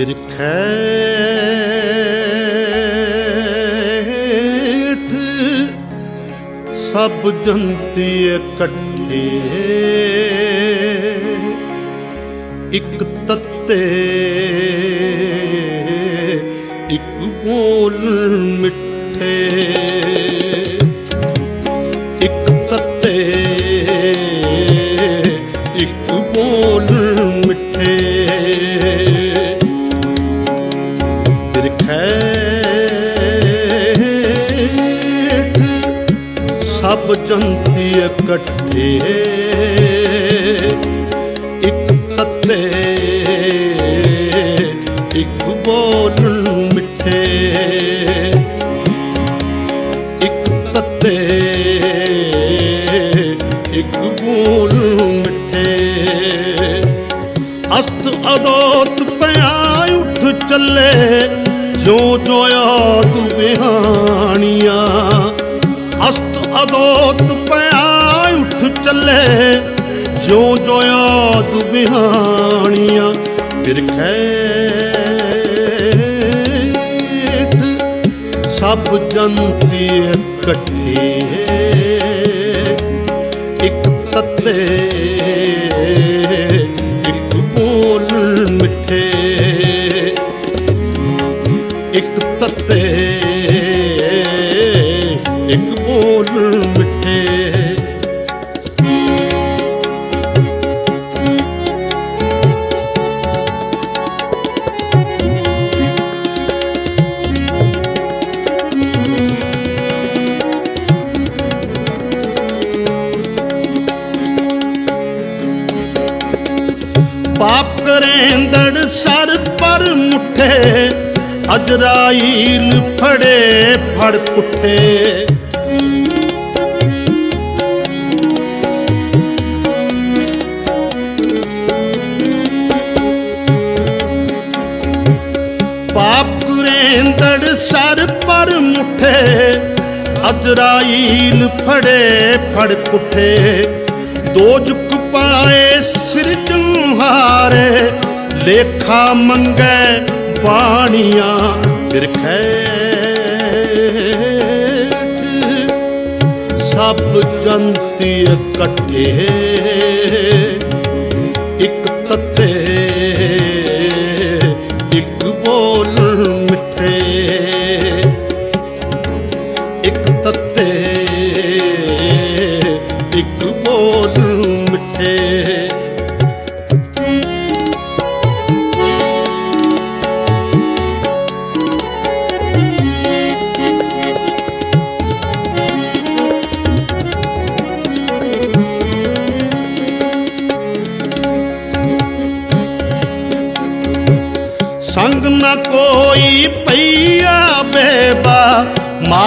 ਬਿਰਖੈਠ ਸਭ ਜੰਤੀ ਇਕੱਠੇ। ਇੱਕ ਤੱਤੇ ਇੱਕ ਬੋਲ ਮਿੱਠੇ ਜੰਤੀ ਇਕੱਠੇ। ਇੱਕ ਤੱਤੇ, ਇੱਕ ਬੋਲ ਮਿੱਠੇ। ਇੱਕ ਤੱਤੇ, ਇੱਕ ਬੋਲ ਮਿੱਠੇ। ਅਸਤ ਅਦੋਤ ਪਿਆ ਉੱਠ ਚੱਲੇ ਜਿਉ ਜੋ ਯਾਦ ਬਿਹਾਨੀਆਂ ਉੱਠ ਜਿਉ ਜੋ ਯਾਦ ਬਿਹਾਨੀਆਂ ਬਿਰਖੈਠ ਸਭ ਜੰਤੀ ਇਕੱਠੇ ਇੱਕ ਤੱਤੇ, ਇੱਕ ਬੋਲ ਮਿੱਠੇ। ਇੱਕ ਤੱਤੇ, ਇੱਕ ਬੋਲ ਮਿੱਠੇ। ਕਰੇਂਦੜ ਸਰ ਪਰ ਮੁੱਠੇ, ਅਜਰਾਈਲ ਫੜੇ ਫੜ ਪੁੱਠੇ। ਪਾਪ ਕਰੇਂਦੜ ਸਰ ਪਰ ਮੁੱਠੇ, ਅਜਰਾਈਲ ਫੜੇ ਫੜ ਪੁੱਠੇ। ਦੋ ਜੁਕ ਪਾਏ ਸਿਰ ਜੁਹਾਰੇ ਲੇਖਾ ਮੰਗੈ ਬਾਣੀਆਂ ਬਿਰਖੈ ਸਭ ਜੰਤੀ ਇਕੱਠੇ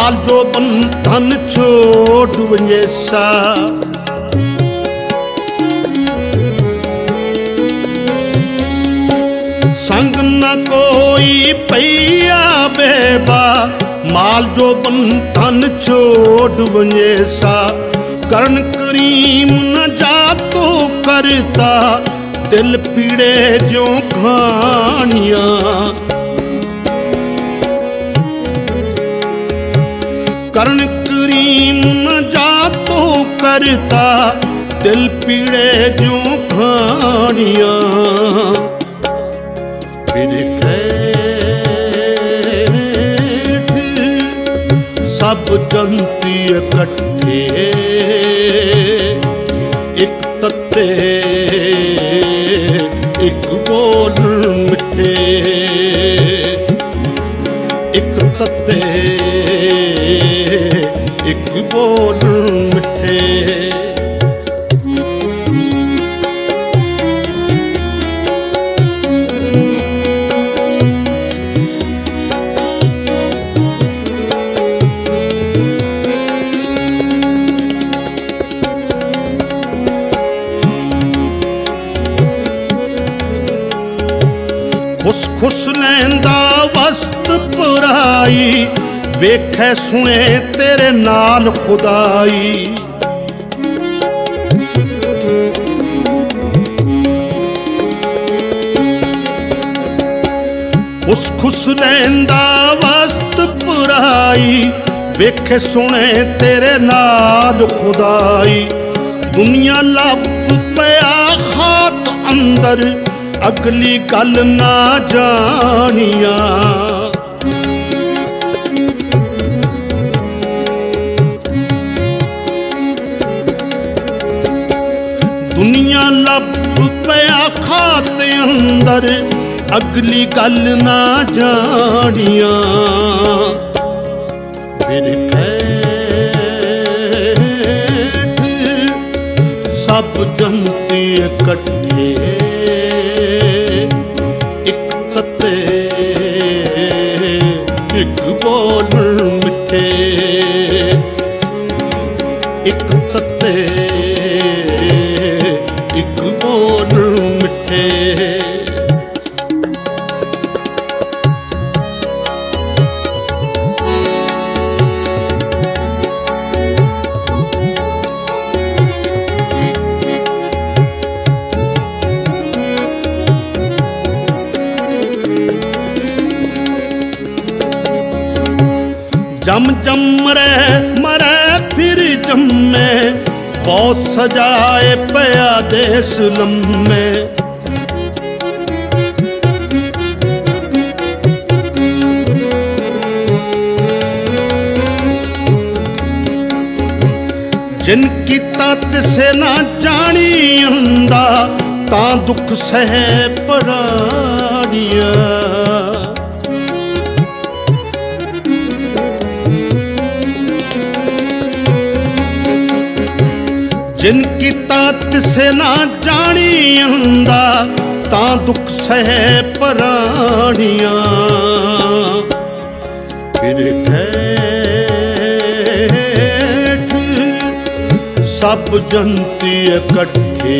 ਮਾਲ ਜੋ ਬੰਧਨ ਛੋੜ ਵੰਜੇਸਾ ਸੰਗ ਨਾ ਕੋਈ ਪਈਆ ਬੇਬਾ, ਮਾਲ ਜੋ ਬੰਧਨ ਛੋੜ ਵੰਜੇਸਾ ਕਰਨ ਕਰੀਮ ਨ ਜਾਤੋ ਕਰਤਾ, ਦਿਲ ਪੀੜੇ ਜਿਉ ਖਾਣੀਆਂ ਕਰਨ ਕਰਤਾ ਦਿਲ ਪੀੜੇ ਜਿਉ ਖਾਣੀਆਂ। ਬਿਰਖੈਠ ਸਭ ਜੰਤੀ ਇਕੱਠੇ ਇੱਕ ਤੱਤੇ ਇੱਕ ਬੋਲ ਮਿੱਠੇ। ਖੁਸ ਖੁਸ ਲੈਂਦਾ ਵਸਤ ਪੁਰਾਈ। ਵੇਖੈ ਸੁਣੇ ਤੇਰੇ ਨਾਲ ਖੁਦਾਈ। ਖੁਸ ਖੁਸ ਲੈਂਦਾ ਵਸਤ ਪੁਰਾਈ, ਵੇਖੇ ਸੁਣੇ ਤੇਰੇ ਨਾਲ ਖੁਦਾਈ। ਦੁਨੀਆ ਲੱਭ ਪਿਆ ਖਾਤ ਅੰਦਰ, ਅਗਲੀ ਗੱਲ ਨਾ ਜਾਣੀਆਂ। ਅੰਦਰ ਅਗਲੀ ਗੱਲ ਨਾ ਜਾਣੀਆਂ। ਮੇਰੇ ਠੇਠ ਸਭ ਜੰਤੀ ਇਕੱਠੇ ਪਿਆ ਦੇਸ ਲੰਮੇ ਜਿਨ ਕੀਤਾ ਤਿਸੇ ਨਾ ਜਾਣੀ ਹੁੰਦਾ ਤਾਂ ਦੁੱਖ ਸਹਿ ਪਰਾੜੀਆਂ ਜਿਨ ਕੀਤਾ ਕਿਸੇ ਨਾ ਜਾਣੀ ਹੁੰਦਾ ਤਾਂ ਦੁੱਖ ਸਹਿ ਪਰਾਣੀਆਂ। ਫਿਰ ਠੇਠ ਸਭ ਜੰਤੀ ਇਕੱਠੇ,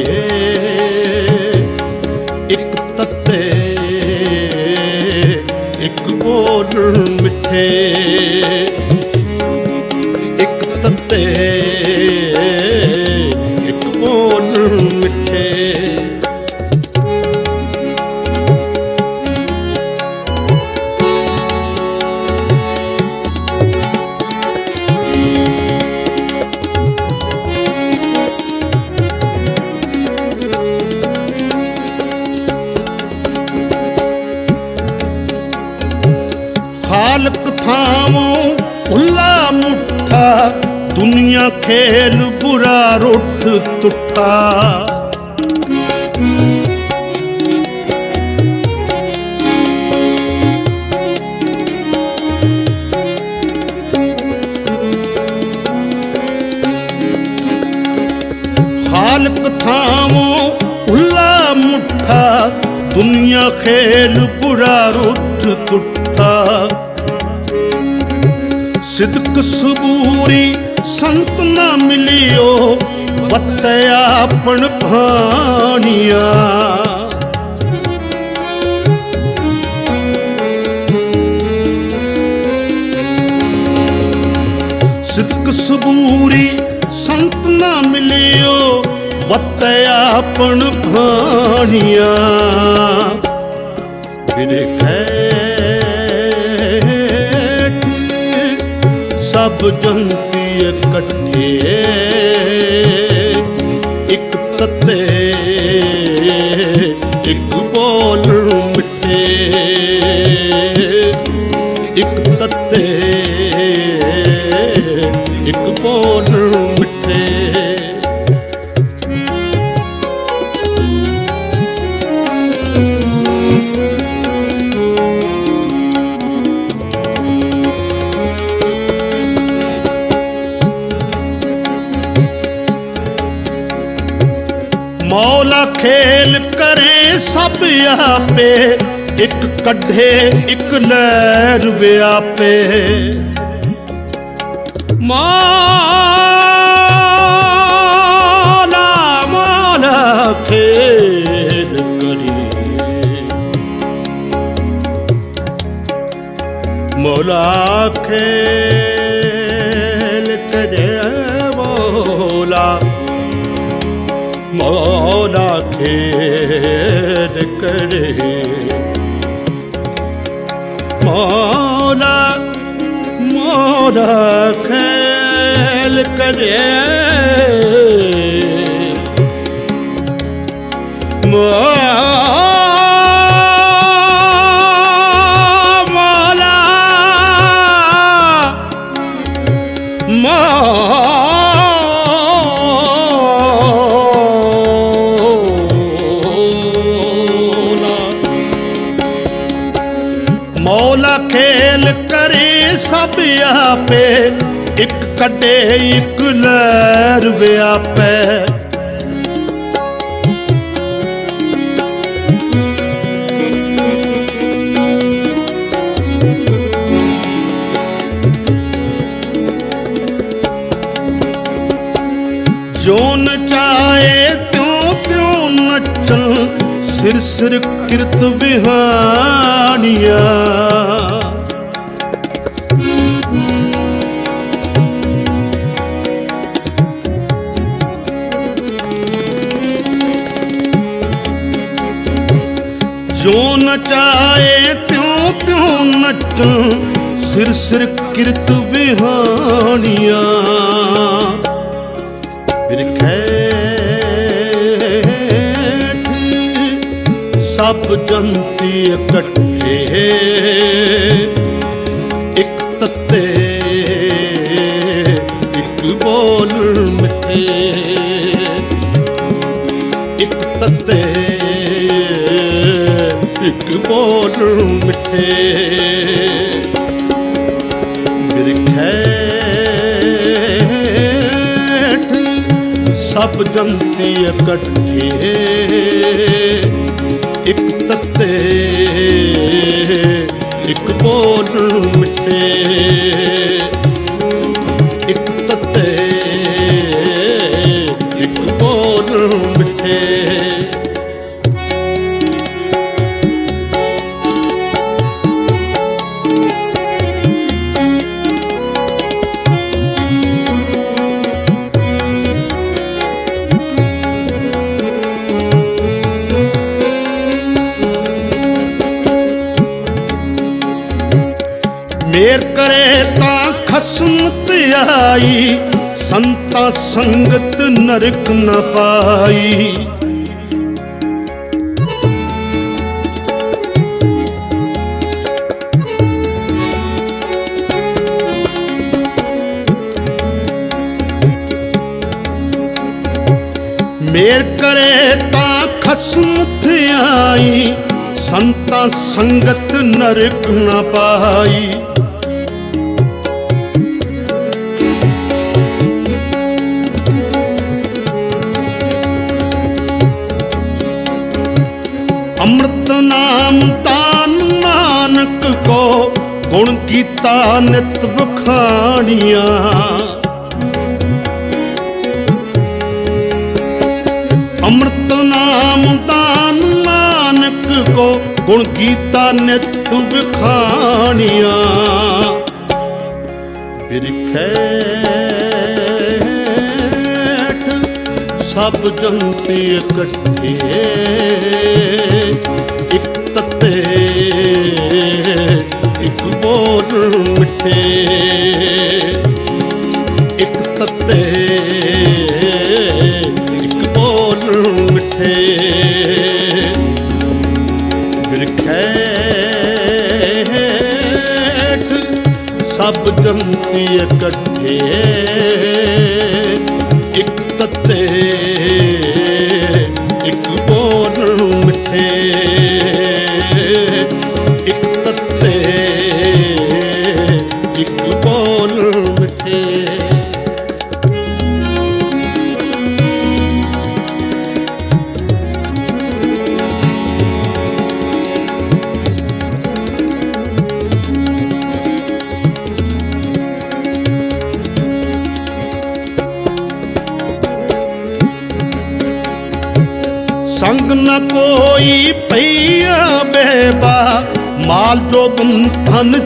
ਇੱਕ ਤੱਤੇ, ਇੱਕ ਬੋਲ ਮਿੱਠੇ। ਖੇਲ ਬੁਰਾ ਰੁੱਠ ਤੁੱਠਾ ਖਾਲਕ ਥਾਵੋਂ ਭੁੱਲਾ ਮੁੱਠਾ, ਦੁਨੀਆ ਖੇਲ ਬੁਰਾ ਰੁੱਠ ਤੁੱਠਾ ਸਿਦਕ ਸਬੂਰੀ ਸੰਤ ਨਾ ਮਿਲਿਓ ਵਤਿਆ ਆਪਣ ਭਾਣੀਆਂ। ਸਿਦਕ ਸਬੂਰੀ ਸੰਤ ਨਾ ਮਿਲਿਓ ਵਤਿਆ ਆਪਣ ਭਾਣੀਆਂ। ਬਿਰੇ ਖੈਠ ਸਭ ਜੰਤੀ ਇਕੱਠੇ ਇੱਕ ਤੱਤੇ ਇੱਕ ਬੋਲ ਮਿੱਠੇ ਇੱਕ ਇੱਕ ਕੱਢੇ, ਇੱਕ ਲਹਿਰ ਵਿਆਪੇ। ਮੌਲਾ, ਮਾਲਾ ਖੇਲ ਕਰੇ। ਮੋਲਾ ਖੇਲ ਕਰੇ, ਮੌਲਾ। ਮੌਲਾ ਖੇਲ ਕਰੇ। ਮੋਲਾ ਮੋਲਾ ਖੇਲ ਕਰੇ। ਮੋਲਾ ਕੱਢੇ ਇੱਕ ਲਹਿਰ ਵਿਆਪੈ ਜੋ ਨਚਾਏ ਤਿਉ ਤਿਉ ਨਚਨ ਸਿਰ ਸਿਰ ਕਿਰਤ ਵਿਹਾਨੀਆਂ ਤਿਉ ਤਿਉ ਸਿਰ ਸਿਰ ਕਿਰਤ ਵਿਹਾਨੀਆਂ ਬਿਰਖੈਠ ਸਭ ਜੰਤੀ ਇਕੱਠੇ ਇੱਕ ਬੋਲ ਮਿੱਠੇ। ਬਿਰਖੈਠ ਸਭ ਜੰਤੀ ਇਕੱਠੇ। ਇੱਕ ਤੱਤੇ ਇੱਕ ਬੋਲ ਸੰਗਤ ਨਰਕ ਨਾ ਪਾਈ। ਮੇਰ ਕਰੇ ਤਾਂ ਖਸਮ ਥਿਆਈ ਸੰਤਾ ਸੰਗਤ ਨਰਕ ਨਾ ਪਾਈ। ਕੀਤਾ ਨਿਤ ਵਖਾਣੀਆਂ। ਅੰਮ੍ਰਿਤ ਨਾਮ ਤਾਨ ਨਾਨਕ ਕੋ ਗੁਣ ਕੀਤਾ ਨਿਤ ਵਖਾਣੀਆਂ। ਬਿਰਖੈਠ ਸਭ ਜੰਤੀ ਇਕੱਠੇ, ਇੱਕ ਤੱਤੇ ਇੱਕ ਬੋਲ ਮਿੱਠੇ। ਇੱਕ ਤੱਤੇ ਇੱਕ ਬੋਲ ਮਿੱਠੇ। ਬਿਰਖੈਠ ਸਭ ਜੰਤੀ ਇਕੱਠੇ।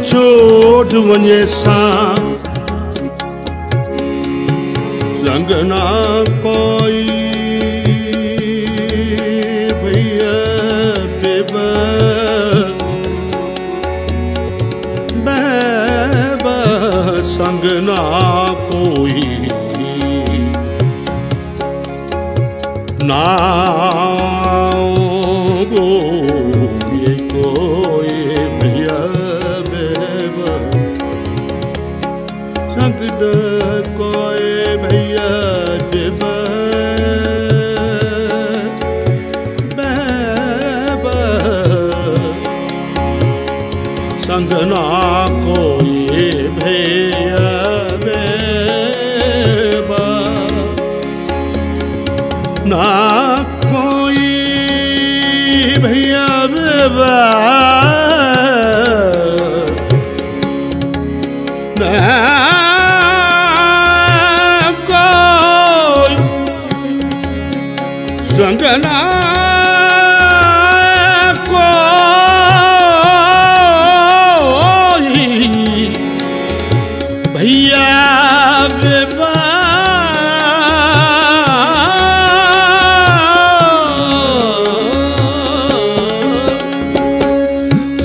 چوڏ وڃي سان.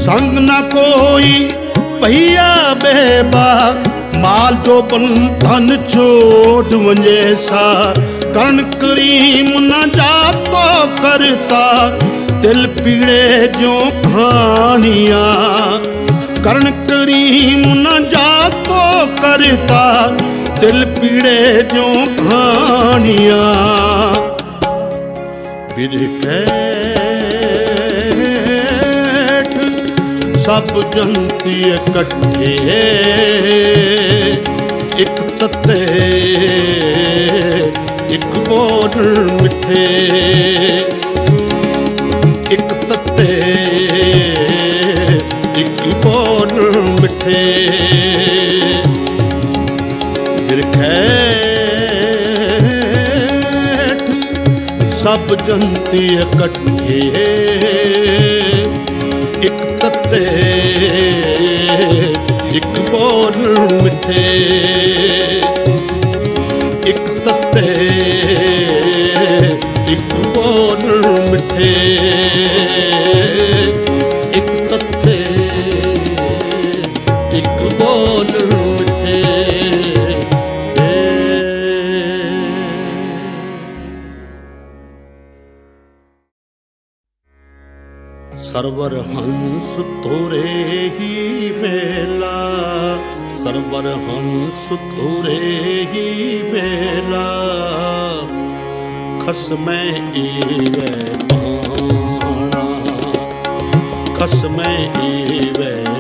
ਸੰਗ ਨਾ ਕੋਈ, ਭਈਆ ਬੇਬਾ, ਮਾਲ ਜੋ ਬਨ ਧਨ ਛੋੜ ਵੰਜੇ ਸਾ। ਕਰਨ ਕਰੀਮ ਨਾ ਜਾਤੋ ਕਰਤਾ ਦਿਲ ਪੀੜੇ ਜੋ ਖਾਣੀਆਂ। ਕਰਨ ਕਰੀਮ ਨਾ ਜਾਤੋ ਕਰਤਾ ਦਿਲ ਪੀੜੇ ਜੋ ਖਾਣੀਆਂ। ਫਿਰ ਸਭ ਜੰਤੀ ਇਕੱਠੇ। ਇੱਕ ਤੱਤੇ, ਇੱਕ ਬੋਲ ਮਿੱਠੇ। ਇੱਕ ਤੱਤੇ, ਇੱਕ ਬੋਲ ਮਿੱਠੇ। ਬਿਰਖੈਠ ਸਭ ਜੰਤੀ ਇਕੱਠੇ। ਇੱਕ ਤੱਤੇ ਇੱਕ ਬੋਲ ਮਿੱਠੇ ਇੱਕ ਤੱਤੇ ਇੱਕ ਬੋਲ ਮਿੱਠੇ। ਸਰਵਰ ਹੰਸ ਤੋਰੇ ਹੀ ਮੇਲਾ। ਸਰਵਰ ਹੰਸ ਤੋਰੇ ਹੀ ਮੇਲਾ। ਖਸਮੈ ਏਵੈ ਪਾਣਾ ਖਸਮੈ ਏਵੈ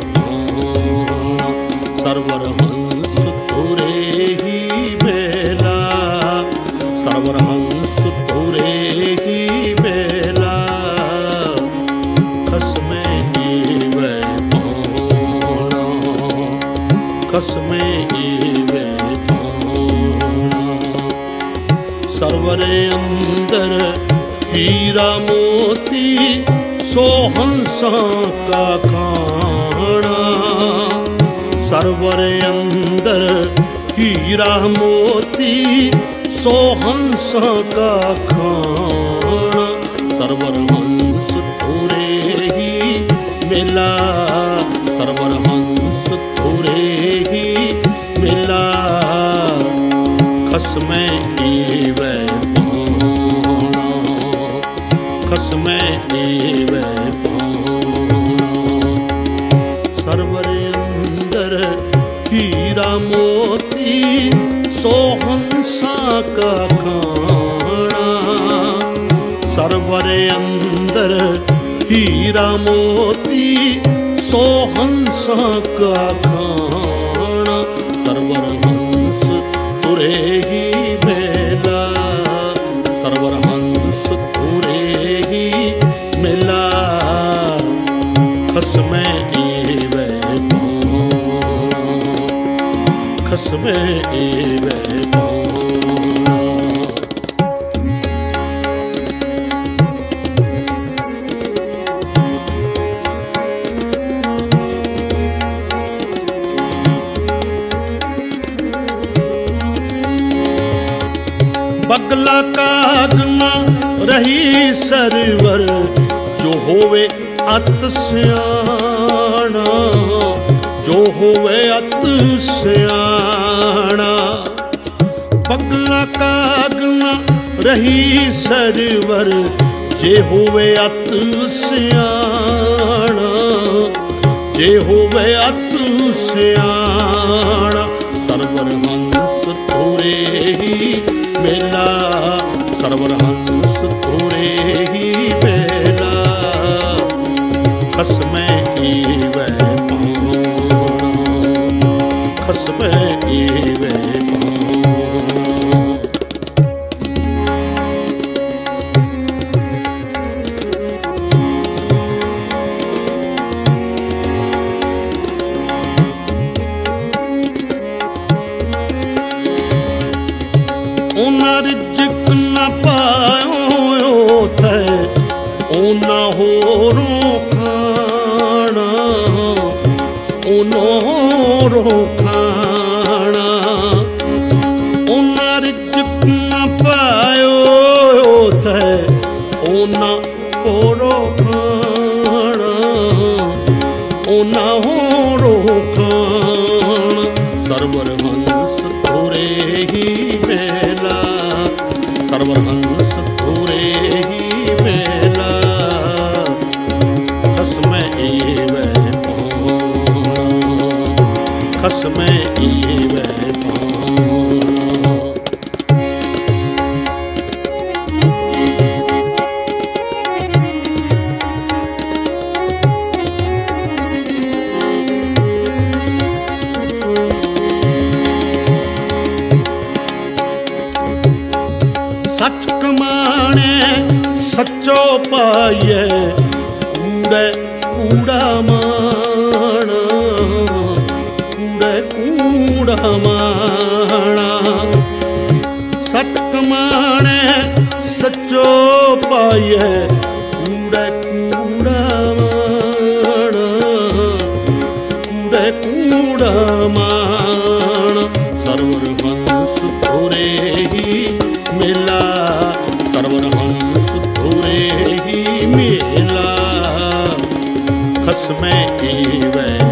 ਖਸਮੇ ਈਵੇ ਸਰਵਰੇ ਅੰਦਰ ਹੀਰਾ ਮੋਤੀ ਸੋ ਹੰਸਾਂ ਕਾ ਖਾਣਾ। ਸਰਵਰੇ ਅੰਦਰ ਹੀਰਾ ਮੋਤੀ ਸੋ ਹੰਸਾਂ ਕਾ ਖਾਣਾ। ਸਰਵਰ ਹੰਸ ਤੋਰੇ ਹੀ ਮੇਲਾ ਅੰਦਰ ਹੀਰਾ ਮੋਤੀ ਸੋ ਹੰਸਾ ਕਾ ਜੇ ਹੋਵੇ ਅਤ ਸਿਆਣਾ, ਸਰਵਰ ਹੰਸ ਧੋਰੇ ਹੀ ਮੇਲਾ, ਸਰਵਰ ਹੰਸ ਧੋਰੇ ਹੀ ਮੇਲਾ। ਖਸਮੈ ਈਵੈ ਪਾਉਣਾ, ਖਸਮੈ ਈਵੈ में जीवन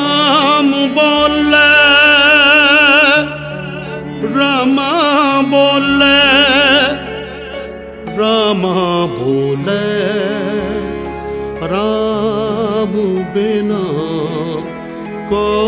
को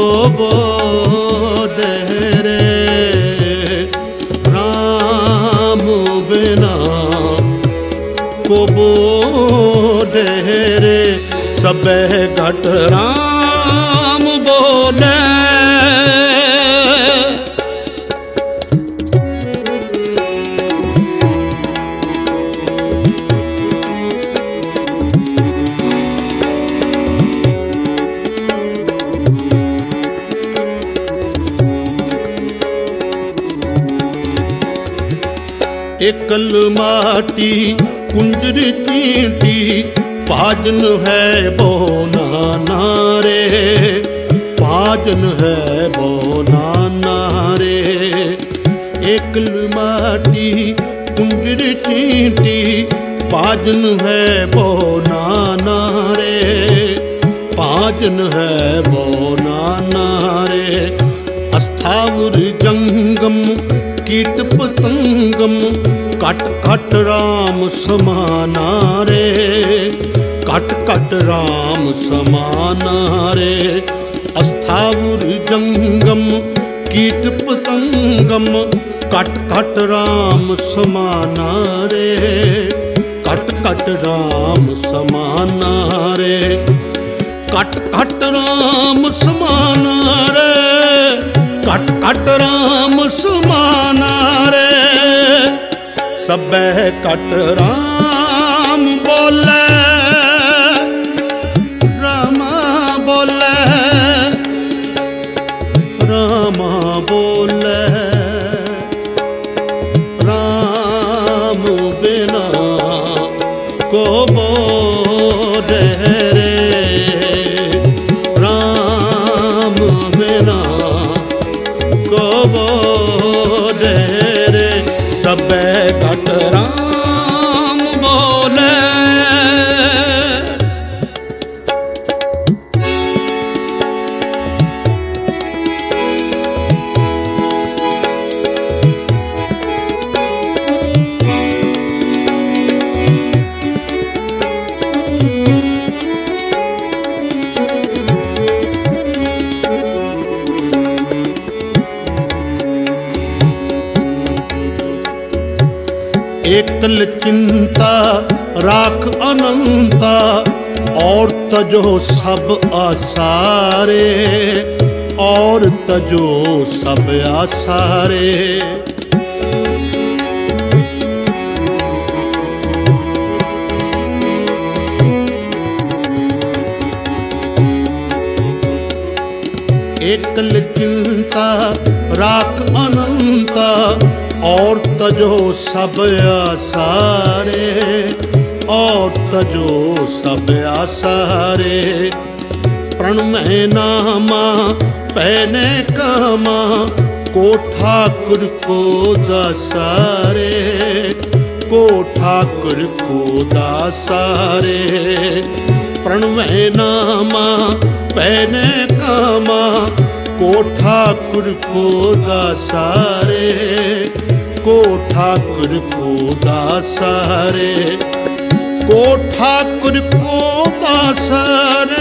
ਕੋ ਰਾਮ ਬਿਨਾ ਘਟ ਰਾਮ ਬੋਲੇ ਇਕਲ ਮਾਟੀ ਕੁੰਜਰ ਚੀਂਟੀ ਭਾਜਨ ਹੈ ਬੋ ਨਾਰੇ ਭਾਜਨ ਹੈ ਬੋ ਨਾਰੇ ਇਕਲ ਮਾਟੀ ਕੁੰਜਰ ਚੀਂਟੀ ਭਾਜਨ ਹੈ ਬੋ ਨਾਰੇ ਭਾਜਨ ਹੈ ਬੋ ਨਾਰੇ ਅਸਥਾਵਰ ਜੰਗਮ ਕੀਟ ਪਤੰਗਮ ਕਟ ਕਟ ਰਾਮ ਸਮਾਨਾ ਰੇ। ਘਟ ਕਟ ਰਾਮ ਸਮਾਨਾ ਰੇ। ਅਸਥਾਵਰ ਜੰਗਮ, ਕੀਟ ਪਤੰਗਮ। ਘਟ ਕਟ ਰਾਮ ਸਮਾਨਾ ਰੇ। ਘਟ ਕਟ ਰਾਮ ਸਮਾਨਾ ਰੇ। ਘਟ ਕਟ ਰਾਮ ਸਮਾਨਾ ਰੇ। ਘਟ ਕਟ ਰਾਮ ਸਮਾਨਾ ਬਹਿ ਸਬੈ ਕਟ ਰਾਮ ਬੋਲੇ। ਰਾਮਾ ਬੋਲੇ। ਰਾਮਾ ਬੋਲੇ। ਰਾਮ ਬਿਨਾ ਕੋ ਬੋਲੇ ਰੇ। ਰਾਮ ਬਿਨਾ ਸਭ ਆਸਾਰੇ ਔਰ ਤਜੋ ਸਭ ਆਸਾਰੇ। ਇਕਲ ਚਿੰਤਾ ਰਾਖ ਅਨੰਤਾ ਔਰ ਤਜੋ ਸਭ ਆਸਾਰੇ। ਤਜੋ ਸਭ ਆਸਾਰੇ ਪ੍ਰਣ ਮਹਿ ਨਾਮਾ ਪਹਿਨੇ ਕਾਮਾ ਕੋ ਠਾਕੁਰ ਕੋ ਦਸਾਰੇ। ਕੋ ਠਾਕੁਰ ਕੋ ਦਸਾਰੇ। ਪ੍ਰਣ ਮਹਿ ਨਾਮਾ ਪਹਿਨੇ ਕਾਮਾ ਕੋ ਠਾਕੁਰ ਕੋ ਦਸਾਰੇ। ਕੋ ਠਾਕੁਰ ਕੋ ਦਸਾਰੇ। ਕੋ ਠਾਕੁਰ ਕੋ ਦਾਸਰ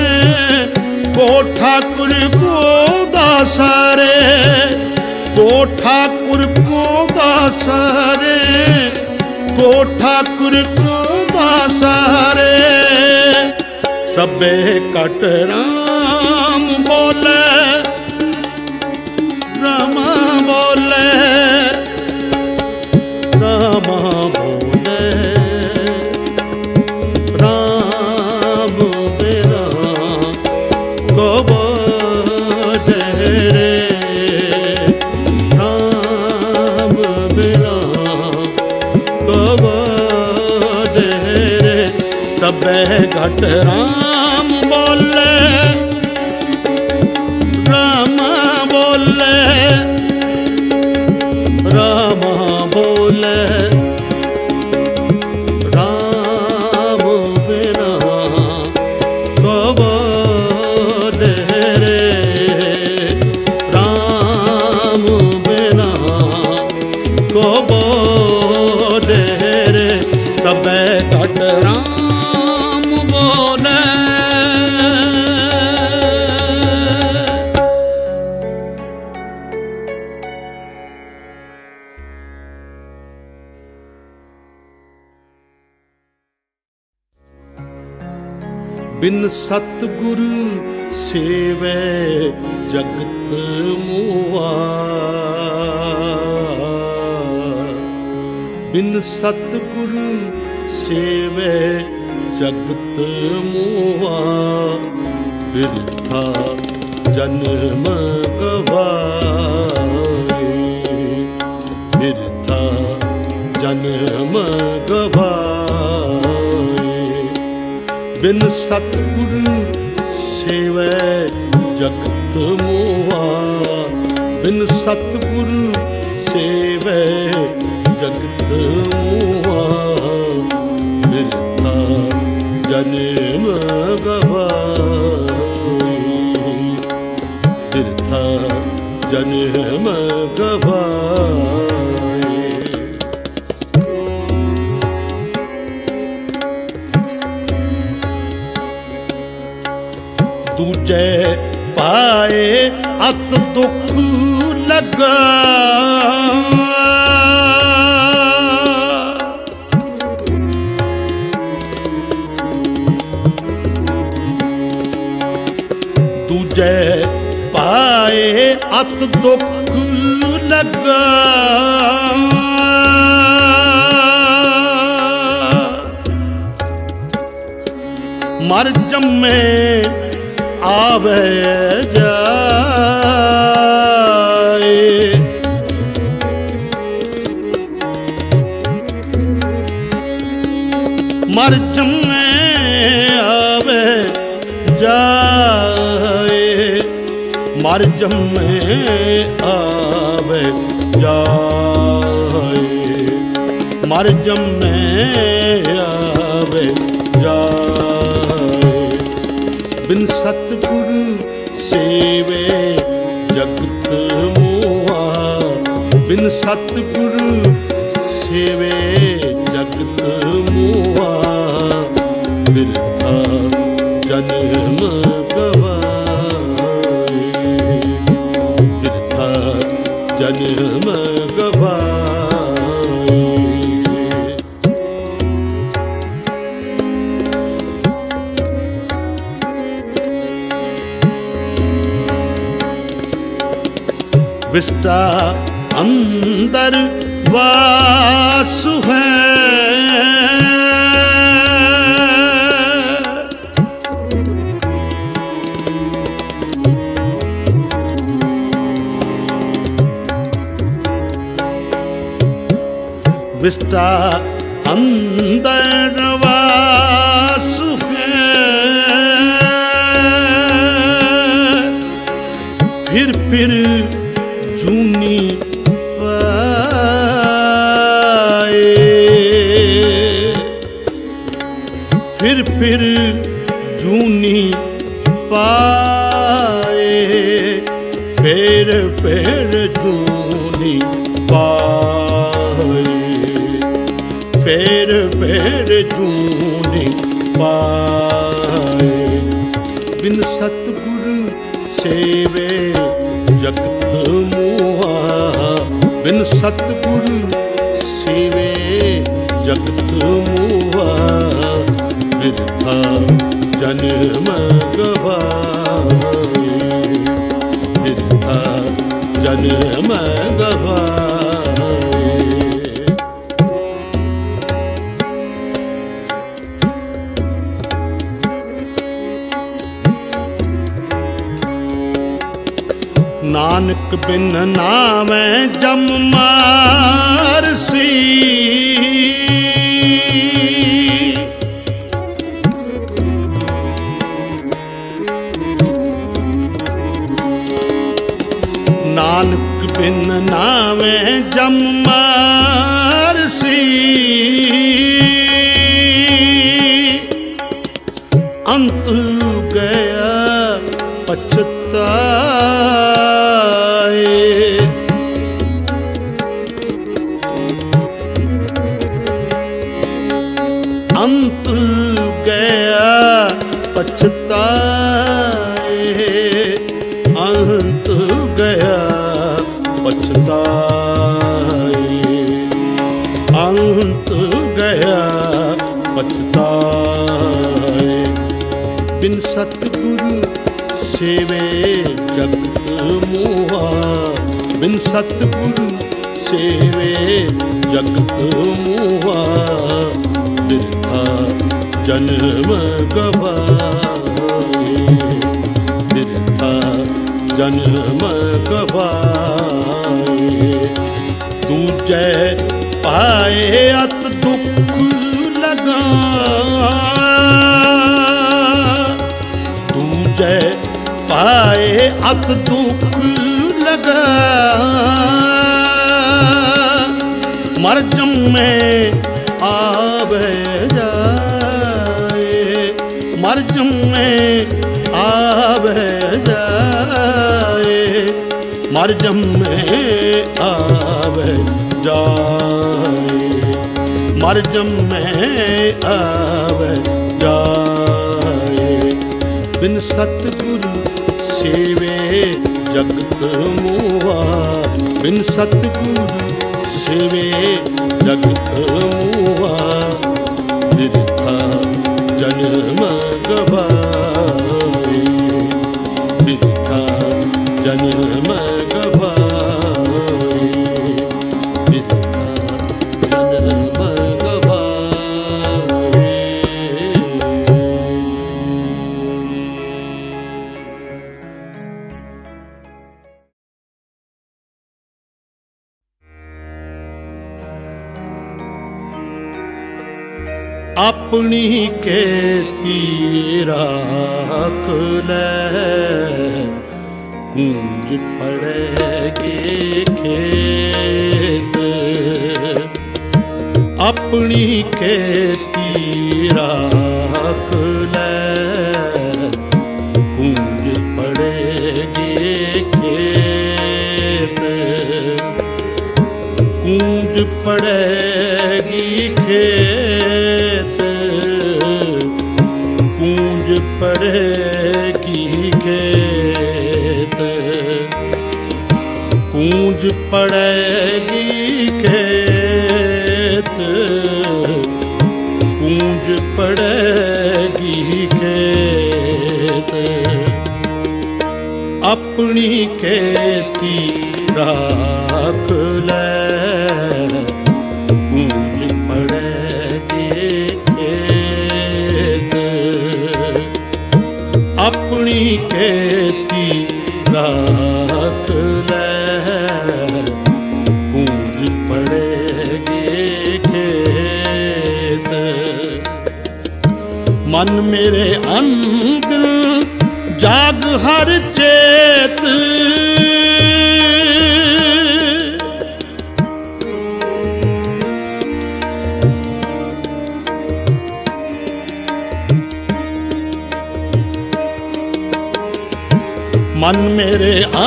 ਕੋ ਠਾਕੁਰ ਕੋ ਦਾਸਰ ਕੋ ਠਾਕੁਰ ਕੋ ਦਾਸਰ ਕੋ ਠਾਕੁਰ ਕੋ ਦਾਸਰ। ਸਭੇ ਕਟਰਾਂ ਦੂਜੇ ਪਾਏ ਅਤ ਦੁੱਖ ਲਗਾ। ਦੂਜੇ ਪਾਏ ਅਤ ਦੁੱਖ ਲਗਾ। ਮਰ ਜੰਮੇ ਆਵੇ ਜਾਏ। ਮਰ ਜੰਮੇ ਆਵੇ ਜਾਏ। ਮਰ ਜੰਮੇ ਆਵੇ ਜਾਏ। ਮਰ ਜੰਮੇ ਆਵੇ ਜਾਏ। ਬਿਨ ਸਤਿਗੁਰੂ ਸਤਿਗੁਰੂ ਸੇਵੇ ਜਗਤ ਮੋਆ ਬਿਰਥਾ ਜਨਮ ਗਵਾਏ। ਬਿਰਥਾ ਜਨਮ ਗਵਾਏ। ਵਿਸਟਾ ਅੰਦਰ ਵਾਸੁ ਹੈ। ਵਿਸਟਾ ਅੰਦਰ ਵਾਸੁ ਹੈ। ਫਿਰ ਫਿਰ ਜੂਨੀ ਫਿਰ ਜੂਨੀ ਪਾਏ। ਫੇਰ ਫੇਰ ਜੂਨੀ ਪਾਏ। ਫੇਰ ਫੇਰ ਜੂਨੀ ਪਾਏ। ਬਿਨ ਸਤਿਗੁਰੂ ਸੇਵੇ ਜਗਤ ਮੂਹਾ ਬਿਨ ਸਤਿਗੁਰੂ ਸੇਵੇ ਜਗਤ ਮੂਹਾ ਬਿਰਥਾ ਜਨਮ ਗਵਾਏ ਬਿਰਥਾ ਜਨਮ ਗਵਾਏ ਨਾਨਕ ਬਿਨ ਨਾਮੈ ਜਮ ਮਾਰਸੀ ਬਿਨ ਸਤਿਗੁਰੂ ਸੇਵੇ ਜਗਤ ਮੋਹਾ ਬਿਰਥਾ ਜਨਮ ਗਵਾਏ। ਬਿਰਥਾ ਜਨਮ ਗਵਾਏ। ਦੂਜੇ ਪਾਏ ਅਤ ਦੁੱਖ ਲਗਾ। ਦੂਜੇ ਪਾਏ ਅਤ ਦੁੱਖ ਲਗਾ। ਮਰ ਜੰਮੇ ਆਵੇ ਜਾਏ। ਮਰ ਜੰਮੇ ਆਵੇ ਜਾਏ। ਮਰ ਜੰਮੇ ਆਵੇ ਜਾਏ। ਮਰ ਜੰਮੇ ਆਵੇ ਜਾਏ। ਬਿਨ ਸਤਿਗੁਰੂ ਸੇਵੇ ਜਗਤ ਮੋਹਾ ਬਿਨ ਸਤਿਗੁਰੂ ਸੇਵੇ ਜਗਤ ਮੋਹਾ ਬਿਰਥਾ ਜਨਮ ਗਵਾ ਪੜੇਗੀ ਖੇਤ। ਕੂੰਜ ਪੜੇਗੀ ਖੇਤ। ਕੂੰਜ ਪੜੇਗੀ ਖੇਤ। ਕੂੰਜ ਪੜੇਗੀ ਖੇਤ। ਆਪਣੀ ਖੇਤੀ ਰਾਖ ਲੈ। ਆਪਣੀ ਖੇਤੀ ਰਾਖ ਲੈ ਕੂੰਜ ਪੜੇਗੀ ਖੇਤ। ਮਨ ਮੇਰੇ ਅੰਦਰ ਜਾਗ ਹਰ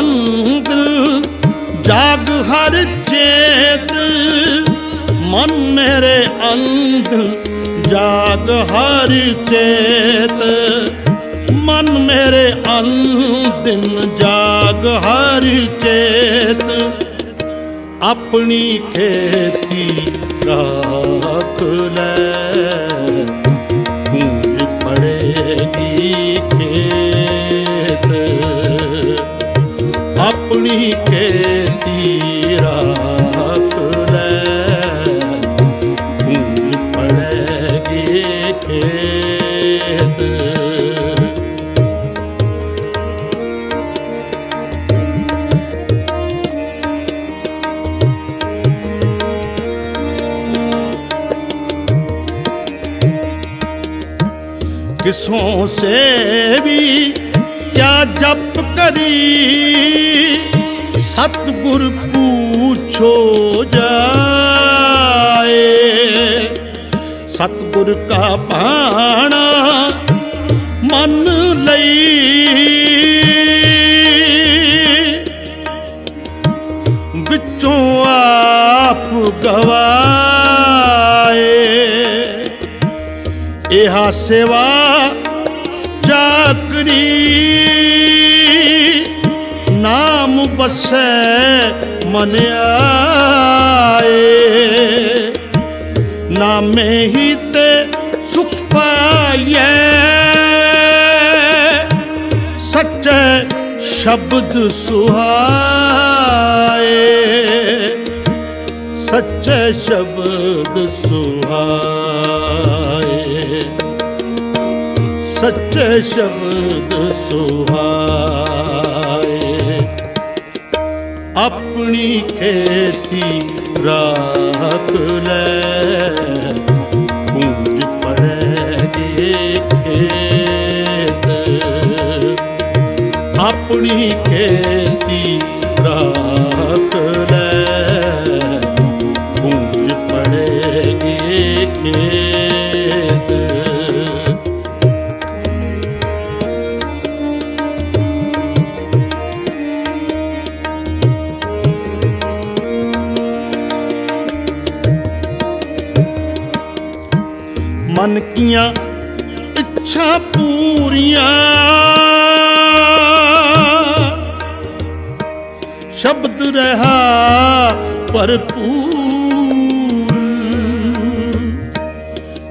ਮੇਰੇ ਜਾਗ ਹਰ ਚੇਤ। ਮਨ ਮੇਰੇ ਅੰਦਰ ਜਾਗ ਹਰ ਚੇਤ। ਮਨ ਮੇਰੇ ਅਨ ਦਿਨ ਜਾਗ ਹਰ ਚੇਤ। ਆਪਣੀ ਖੇਤੀ ਰਾਖ ਲੈ। ਕੇ ਤੀਰਾ ਫਲੇ ਭੂਮੀ ਪੜੇਗੀ ਖੇਤ। ਕਿਸੋਂ ਕਿਆ ਜਪ ਕਰੀ? ਸਤਗੁਰ ਪੂਛੋ ਜਾਏ। ਸਤਗੁਰ ਕਾ ਪਾਣਾ ਮਨ ਲਈ। ਵਿੱਚੋਂ ਆਪ ਗਵਾਏ। ਇਹਾ ਸੇਵਾ ਚਾਕਰੀ। ਨਾਮ ਮਨ ਆਏ। ਨਾਮੇ ਹੀ ਤੇ ਸੁਖ ਪਾਈਐ। ਸੱਚੇ ਸ਼ਬਦ ਸੁਹਾਏ। ਸੱਚੇ ਸ਼ਬਦ ਸੁਹਾਏ। ਸੱਚੇ ਸ਼ਬਦ ਸੁਹਾਏ। ਆਪਣੀ ਖੇਤੀ ਰਾਖ ਲੈ। ਗੂੰਜ ਪੜੇਗੀ ਖੇਤ ਆਪਣੀ ਖੇਤੀ ਮਨ ਇੱਛਾ ਪੂਰੀਆਂ। ਸ਼ਬਦ ਰਹਾ ਭਰਪੂਰ।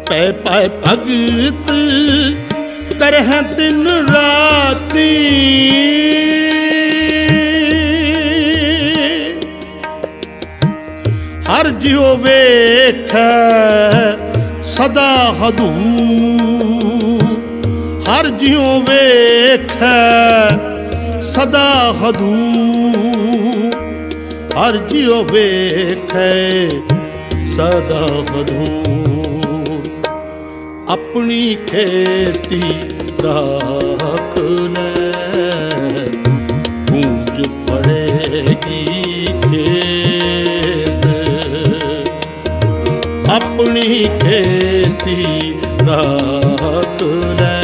ਪੈ ਪੈ ਭਗਤ ਕਰਹਿ ਦਿਨ ਰਾਤੀ। ਹਰ ਜਿਉ ਵੇਖ ਸਦਾ ਹਦੂ। ਹਰ ਜਿਉ ਵੇਖ, ਸਦਾ ਹਦੂ। ਹਰ ਜਿਉ ਵੇਖੈ, ਸਦਾ ਹਦੂ। ਆਪਣੀ ਖੇਤੀ ਰਾਖ ਲੈ, ਗੂੰਜ ਪੜੇਗੀ ਖੇਤ। ਆਪਣੀ ਖੇਤੀ ਰਾਤ ਲੈ।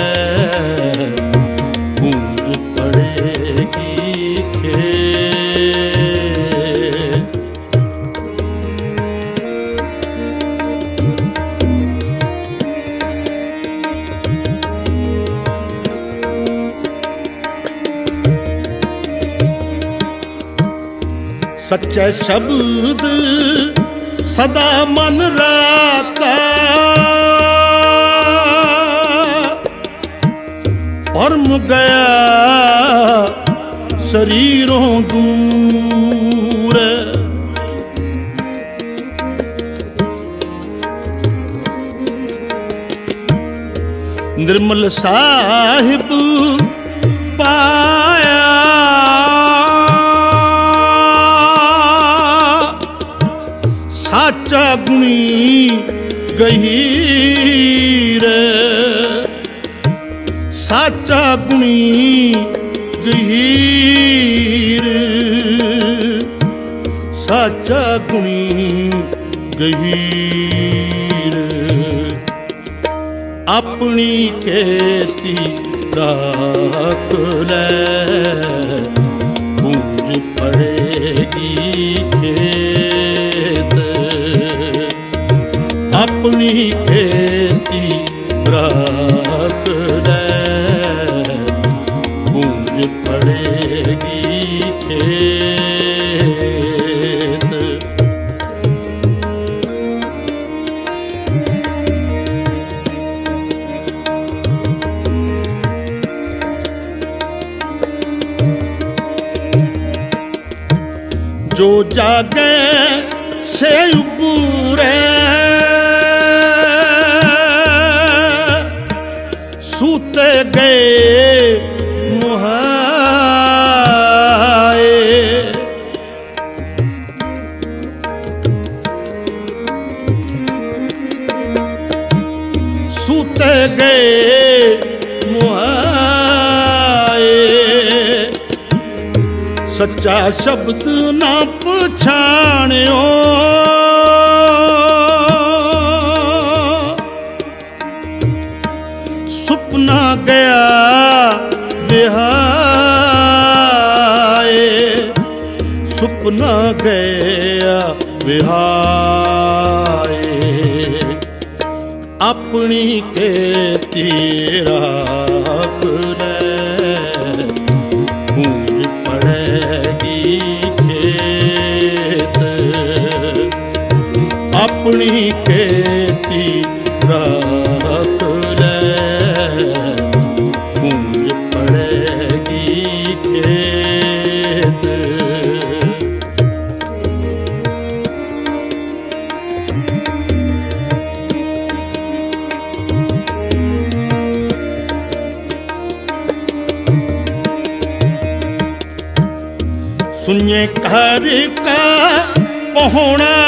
ਗੂੰਜ ਪੜੇਗੀ ਖੇ। ਸੱਚੇ ਸ਼ਬਦ ਸਦਾ ਮਨ ਰਾ ਪਰਮ ਗਿਆ ਸਰੀਰੋਂ ਦੂਰ। ਨਿਰਮਲ ਸਾਹਿਬ ਪਾਇਆ। ਸਾਚਾ ਗੁਣੀ ਗਹੀਰ। ਸਾਚਾ ਗੁਣੀ ਗਹੀਰ। ਸਾਚਾ ਗੁਣੀ ਗਹੀਰ। ਆਪਣੀ ਖੇਤੀ ਰਾਖ ਲੈ ਗੂੰਜ ਪੜੇਗੀ ਖੇਤ। ਆਪਣੀ ਸੱਚਾ ਸ਼ਬਦ ਨਾ ਪਛਾਣਿਓ। ਸੁਪਨਾ ਗਿਆ ਵਿਹਾਏ। ਸੁਪਨਾ ਗਿਆ ਵਿਹਾਏ। ਆਪਣੀ ਖੇਤੀ ਕੀਤੀ ਰਾਤ ਲੈ। ਗੂੰਜ ਪੜੇਗੀ ਖੇਤ। ਸੁਨੇ ਘਰ ਕਾ ਪਹੁਣਾ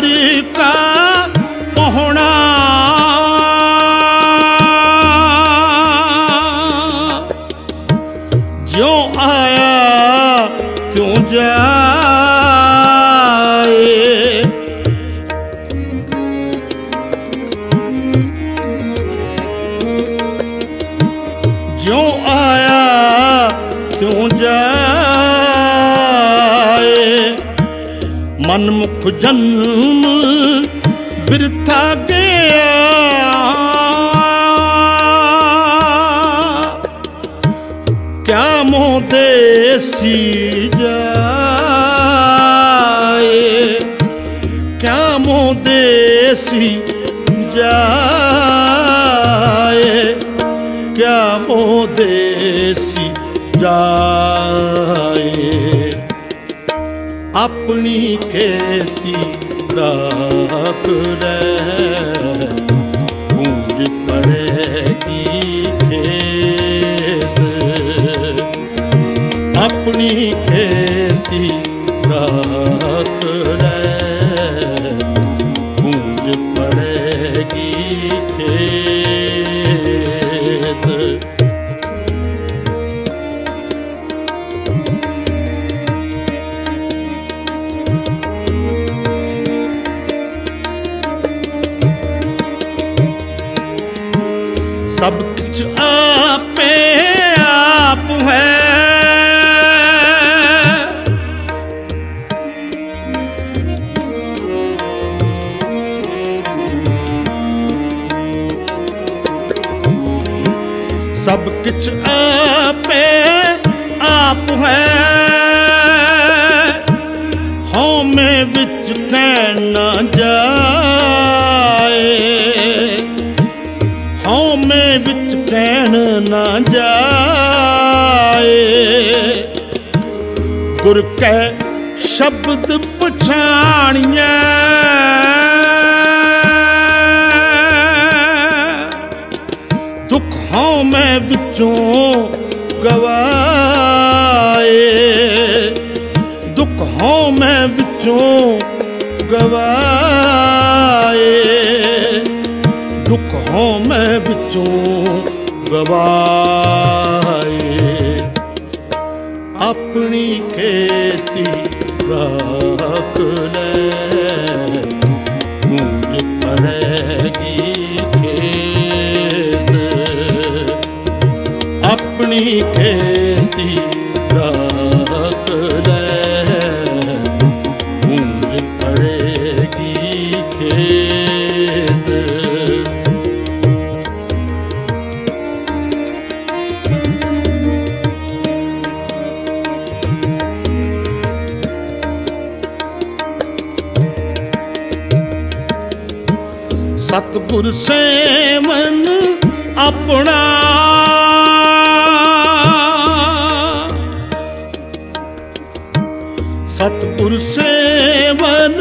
ਸੁਨੇ ਘਰ ਕਾ ਪਹੁਣਾ ਜਿਉ ਆਇਆ ਤੂੰ ਜਾਏ। ਜਿਉ ਆਇਆ ਤੂੰ ਜਾਏ। ਮਨ ਜਨ நீ ਆਪ ਹੈ। ਹਉਮੈ ਵਿੱਚ ਕਹਿ ਨਾ ਜਾਏ। ਹਉਮੈ ਵਿੱਚ ਕਹਿਣ ਨਾ ਜਾਏ। ਗੁਰ ਕੈ ਸ਼ਬਦ ਪਛਾਣੀਐ। ਦੁੱਖ ਹਉਮੈ ਵਿੱਚੋਂ ਗਵਾ ਮੈਂ ਵਿੱਚੋਂ ਗਵਾਏ। ਦੁੱਖ ਮੈਂ ਵਿੱਚੋਂ ਗਵਾਏ। ਆਪਣੀ ਖੇਤੀ ਰਾਖ ਲੈ। ਗੁਰ ਸੇਵਨ ਆਪਣਾ। ਸਤਪੁਰ ਸੇਵਨ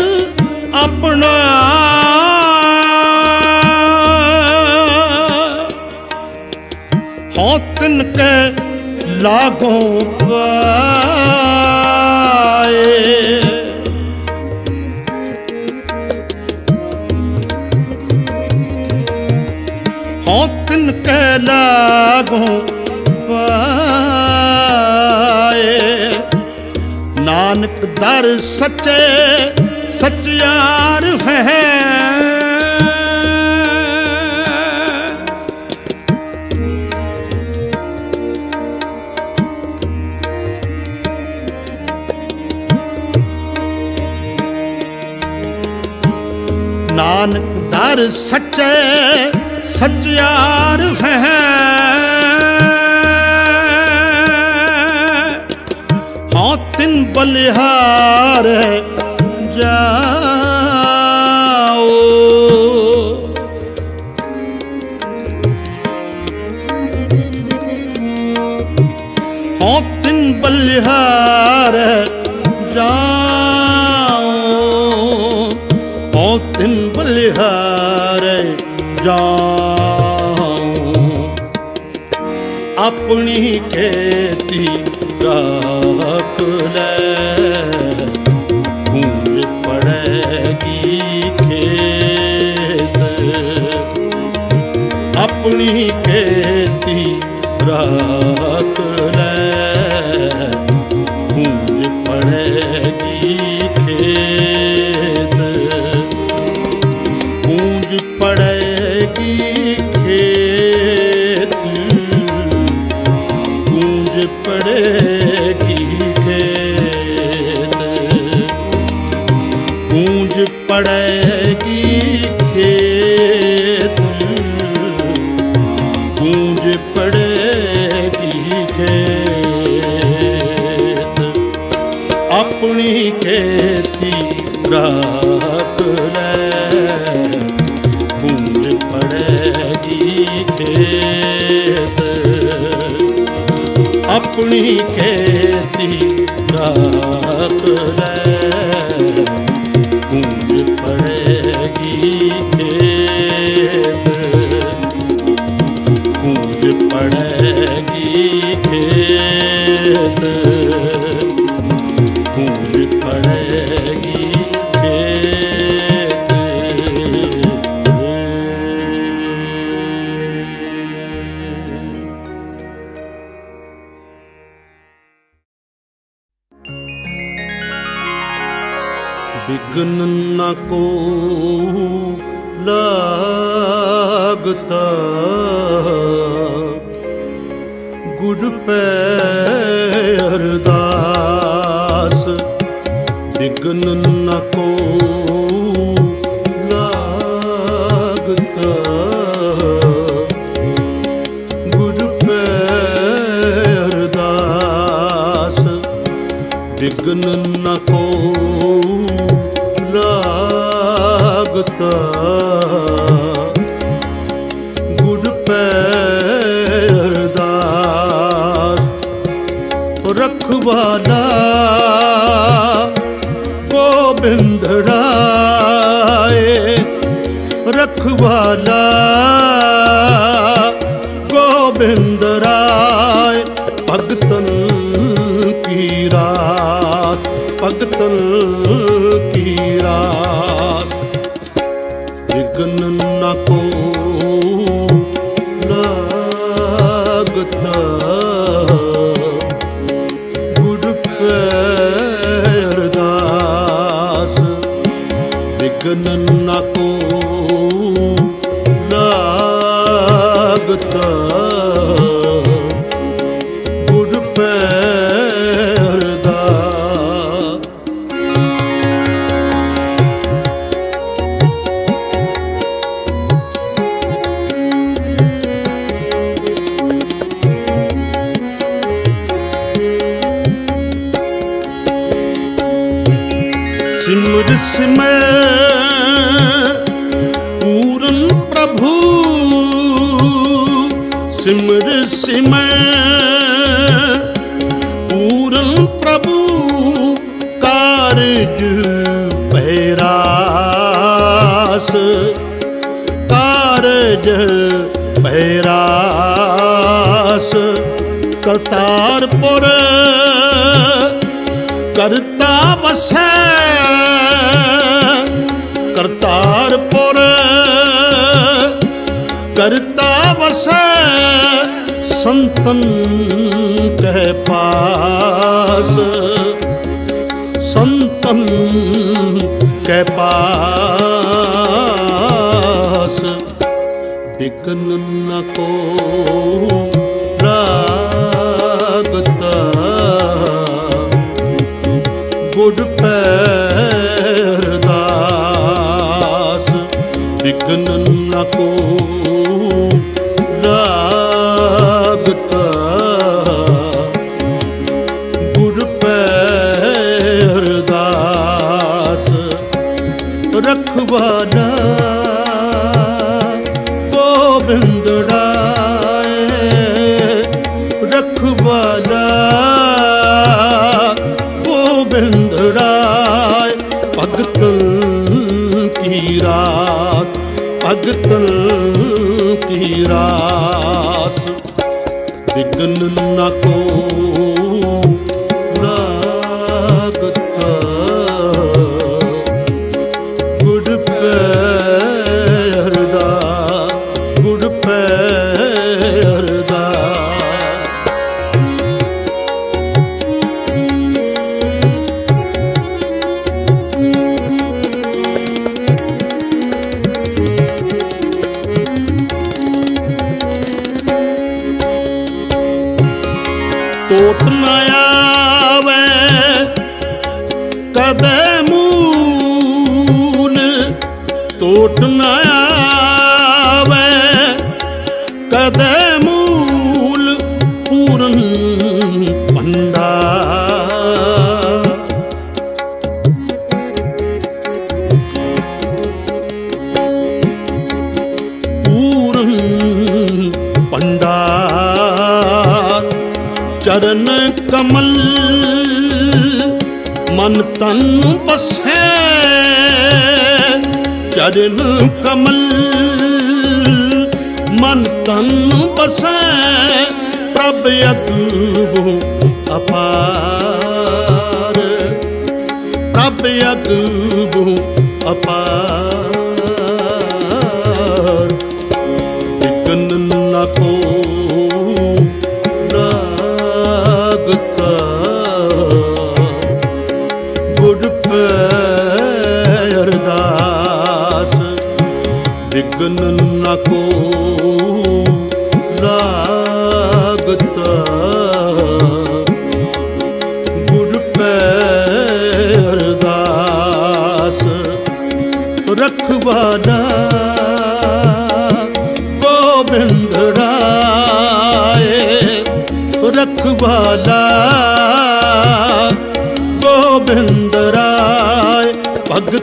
ਆਪਣਾ। ਹਉ ਤਿਨ ਕੈ ਪਾਏ। ਨਾਨਕ ਦਰ ਸੱਚੇ ਸੱਚਿਆਰ ਹੈ। ਨਾਨਕ ਦਰ ਸੱਚੇ ਸੱਚਿਆਰ ਹੈ। ਬਲਿਹਾਰ ਜਾਓ। ਹਉ ਤਿਨ ਬਲਿਹਾਰ ਜਾਓ। ਹਉ ਤਿਨ ਬਲਿਹਾਰ ਜਾਓ। ਆਪਣੀ ਕੇ ਆਪਣੀ ਕੀਤੀ ਰਾਹ ਆਪਣੀ ਖੇਤੀ ਰਾਤ ਰਹਿ ਗੂੰਜ ਪੜੇਗੀ ਸਿਮਰ ਪੂਰਨ ਪ੍ਰਭੂ ਸਿਮਰ ਸਿਮਰ ਪੂਰਨ ਪ੍ਰਭੂ ਕਾਰਜ ਸੰਤਨ ਕਹਿ ਪਾਸ, ਸੰਤਨ ਕਹਿ ਪਾਸ। ਬਿਕਨ ਨ ਕੋ ਰਾਗਤਾ ਗੁਰ ਪੈਰਦਾਸ। ਬਿਕਨ ਨ ਕੋ ਭਗਤਨ ਕੀ ਰਾਸ? ਵਿਗਨ ਨ ਕੋ ਮਨ ਬਸੈ ਚਰਨ ਕਮਲ। ਮਨ ਤਨ ਬਸੈ ਪ੍ਰਭ ਅਗੂ ਅਪਾਰ। ਪ੍ਰਭ ਅਗੂ ਅਪਾਰ।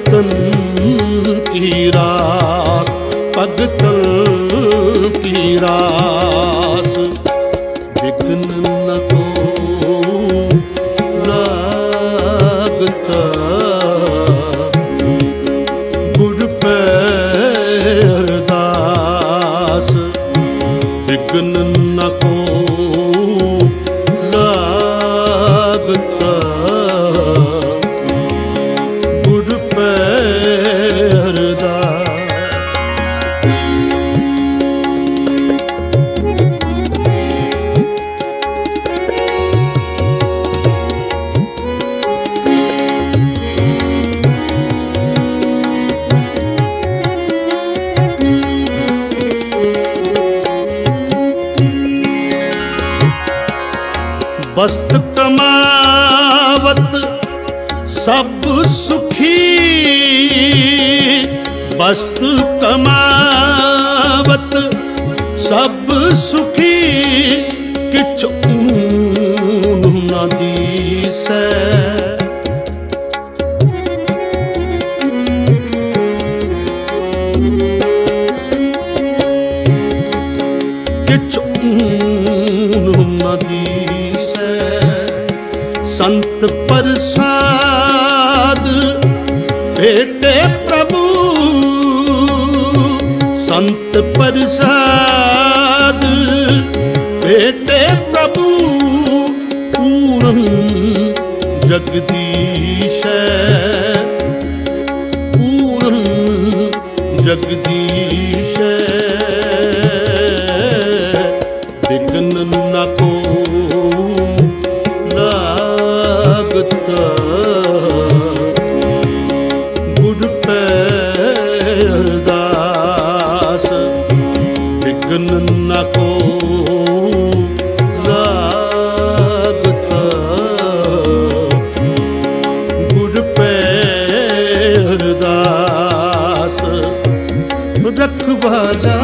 ਭਗਤਨ ਕੀ ਰਾਸ ਭਗਤਨ ਕੀ ਰਾਸ ਰਖਵਾਲਾ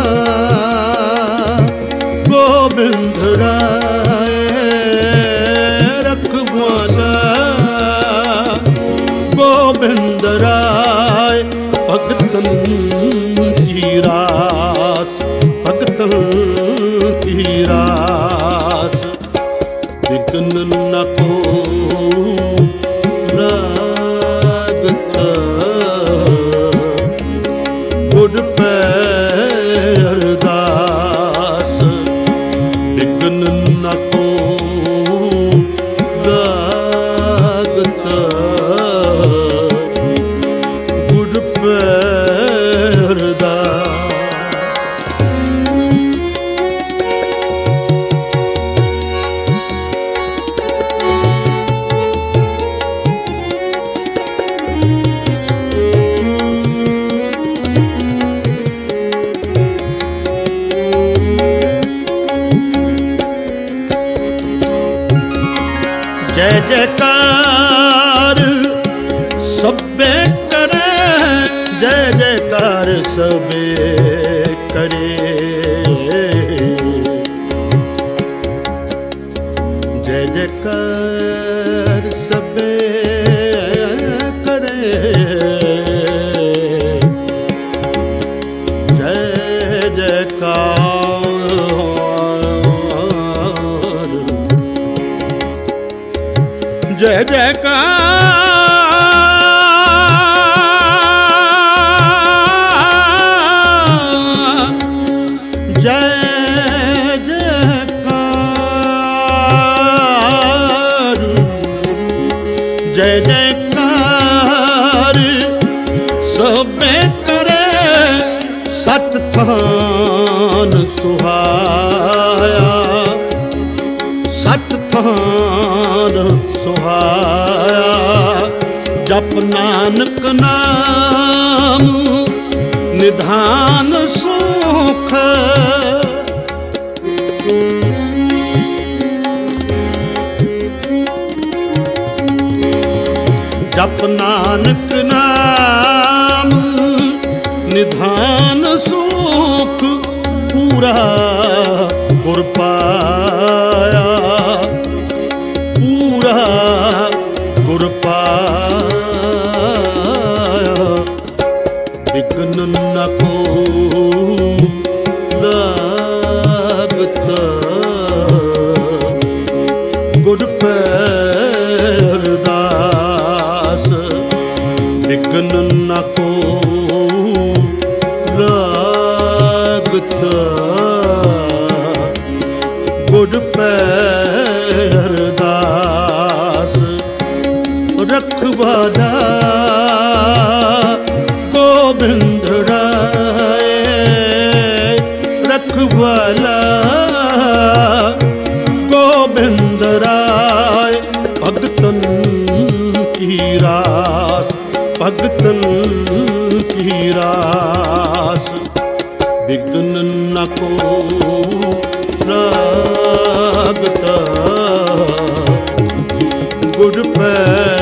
ਗੋਬਿੰਦ ਰਾਏ ਰਖਵਾਲਾ ਗੋਬਿੰਦ ਰਾਏ ਭਗਤਨ ਕੀ ਰਾ ਸੱਚ ਥਾਨ ਸੁਹਾਇਆ, ਜਪ ਨਾਨਕ ਨਾਮ, ਨਿਧਾਨ ਸੁਖ। ਜਪ ਨਾਨਕ ਨਾਮ, ਨਿਧਾਨ ਸੁਖ, ਪੂਰਾ ਗੁਰ ਰਾਸ ਬਿਗਨ ਨ ਕੋ ਰਾਗਤਾ। ਗੁੜ ਪੈ